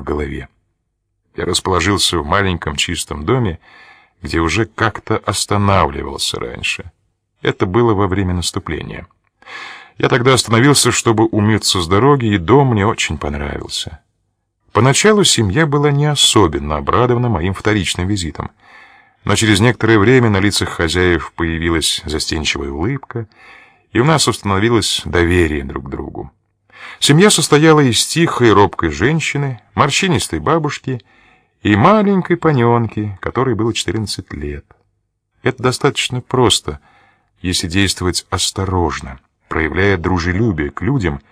в голове. Я расположился в маленьком чистом доме, где уже как-то останавливался раньше. Это было во время наступления. Я тогда остановился, чтобы умыться с дороги, и дом мне очень понравился. Поначалу семья была не особенно обрадована моим вторичным визитом, но через некоторое время на лицах хозяев появилась застенчивая улыбка, и у нас установилось доверие друг к другу. Семья состояла из тихой робкой женщины, морщинистой бабушки и маленькой паненки, которой было 14 лет. Это достаточно просто, если действовать осторожно, проявляя дружелюбие к людям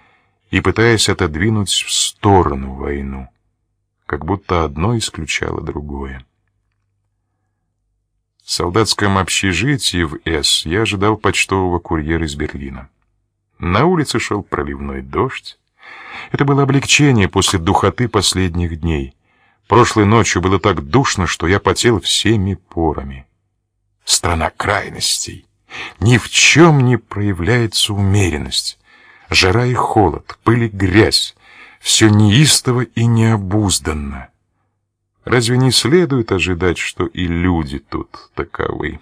и пытаясь отодвинуть в сторону войну, как будто одно исключало другое. В солдатском общежитии в С я ожидал почтового курьера из Берлина. На улице шел проливной дождь. Это было облегчение после духоты последних дней. Прошлой ночью было так душно, что я потел всеми порами. Страна крайностей. Ни в чем не проявляется умеренность. Жара и холод, пыль и грязь. Все неистово и необузданно. Разве не следует ожидать, что и люди тут таковы?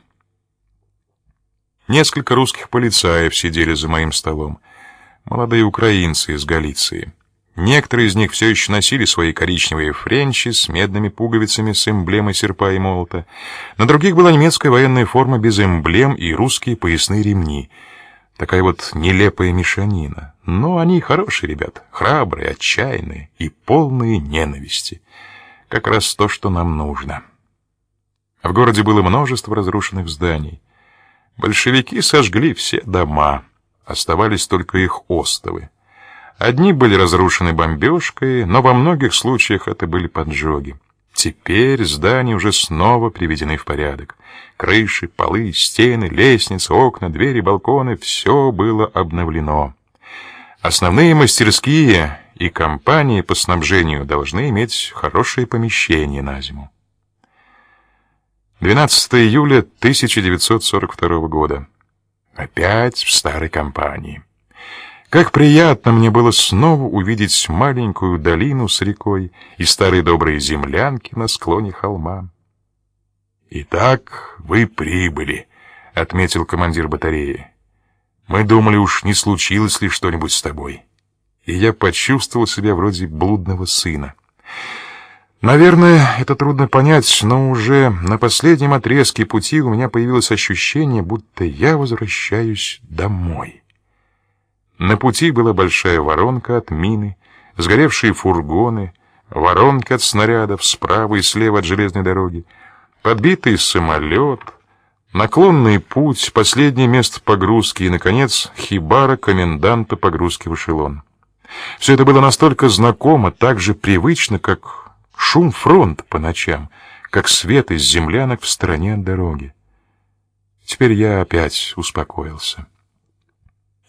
Несколько русских полицаев сидели за моим столом. Молодые украинцы из Галиции. Некоторые из них все еще носили свои коричневые френчи с медными пуговицами с эмблемой серпа и молота. На других была немецкая военная форма без эмблем и русские поясные ремни. Такая вот нелепая мешанина. Но они хорошие ребята, храбрые, отчаянные и полные ненависти. Как раз то, что нам нужно. В городе было множество разрушенных зданий. Большевики сожгли все дома, оставались только их остовы. Одни были разрушены бомбежкой, но во многих случаях это были поджоги. Теперь здания уже снова приведены в порядок. Крыши, полы, стены, лестницы, окна, двери, балконы — все было обновлено. Основные мастерские и компании по снабжению должны иметь хорошие помещения на зиму. 12 июля 1942 года. Опять в старой компании. Как приятно мне было снова увидеть маленькую долину с рекой и старые добрые землянки на склоне холма. «Итак, вы прибыли», — отметил командир батареи. «Мы думали, уж не случилось ли что-нибудь с тобой». И я почувствовал себя вроде блудного сына. Наверное, это трудно понять, но уже на последнем отрезке пути у меня появилось ощущение, будто я возвращаюсь домой. На пути была большая воронка от мины, сгоревшие фургоны, воронка от снарядов справа и слева от железной дороги, подбитый самолет, наклонный путь, последнее место погрузки и, наконец, хибара коменданта погрузки в эшелон. Все это было настолько знакомо, так же привычно, как шум фронта по ночам, как свет из землянок в стороне от дороги. Теперь я опять успокоился.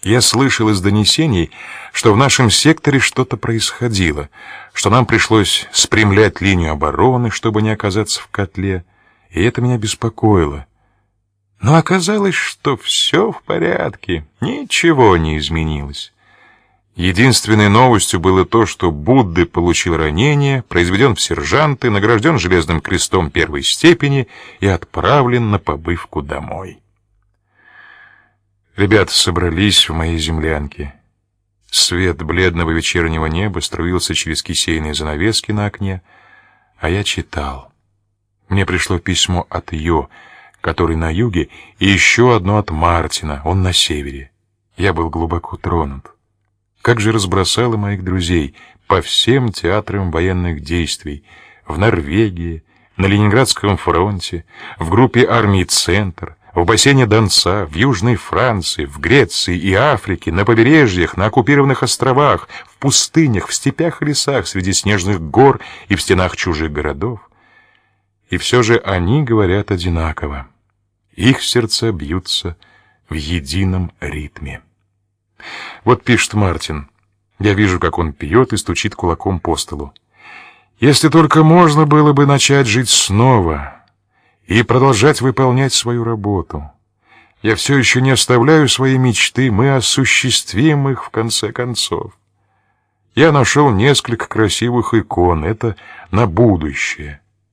Я слышал из донесений, что в нашем секторе что-то происходило, что нам пришлось спрямлять линию обороны, чтобы не оказаться в котле, и это меня беспокоило. Но оказалось, что все в порядке, ничего не изменилось. Единственной новостью было то, что Будды получил ранение, произведен в сержанты, награжден железным крестом первой степени и отправлен на побывку домой. Ребята собрались в моей землянке. Свет бледного вечернего неба струился через кисейные занавески на окне, а я читал. Мне пришло письмо от Йо, который на юге, и еще одно от Мартина, он на севере. Я был глубоко тронут. Как же разбросала моих друзей по всем театрам военных действий, в Норвегии, на Ленинградском фронте, в группе армии «Центр», в бассейне Донца, в Южной Франции, в Греции и Африке, на побережьях, на оккупированных островах, в пустынях, в степях и лесах, среди снежных гор и в стенах чужих городов. И все же они говорят одинаково. Их сердца бьются в едином ритме. Вот пишет Мартин. Я вижу, как он пьет и стучит кулаком по столу. Если только можно было бы начать жить снова и продолжать выполнять свою работу. Я все еще не оставляю свои мечты, мы осуществим их в конце концов. Я нашел несколько красивых икон, это на будущее.